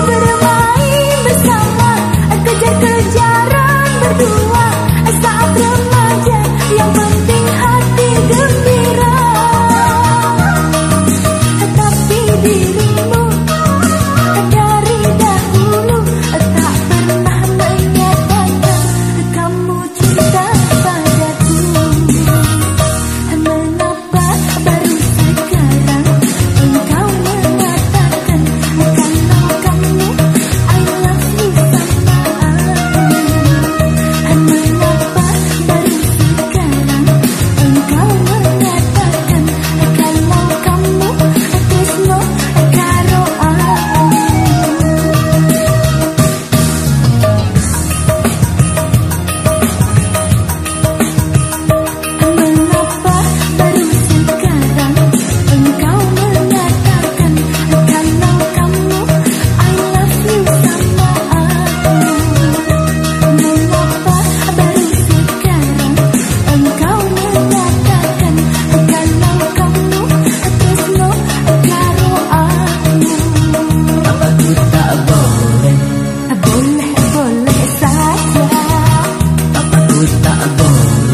But I'm done.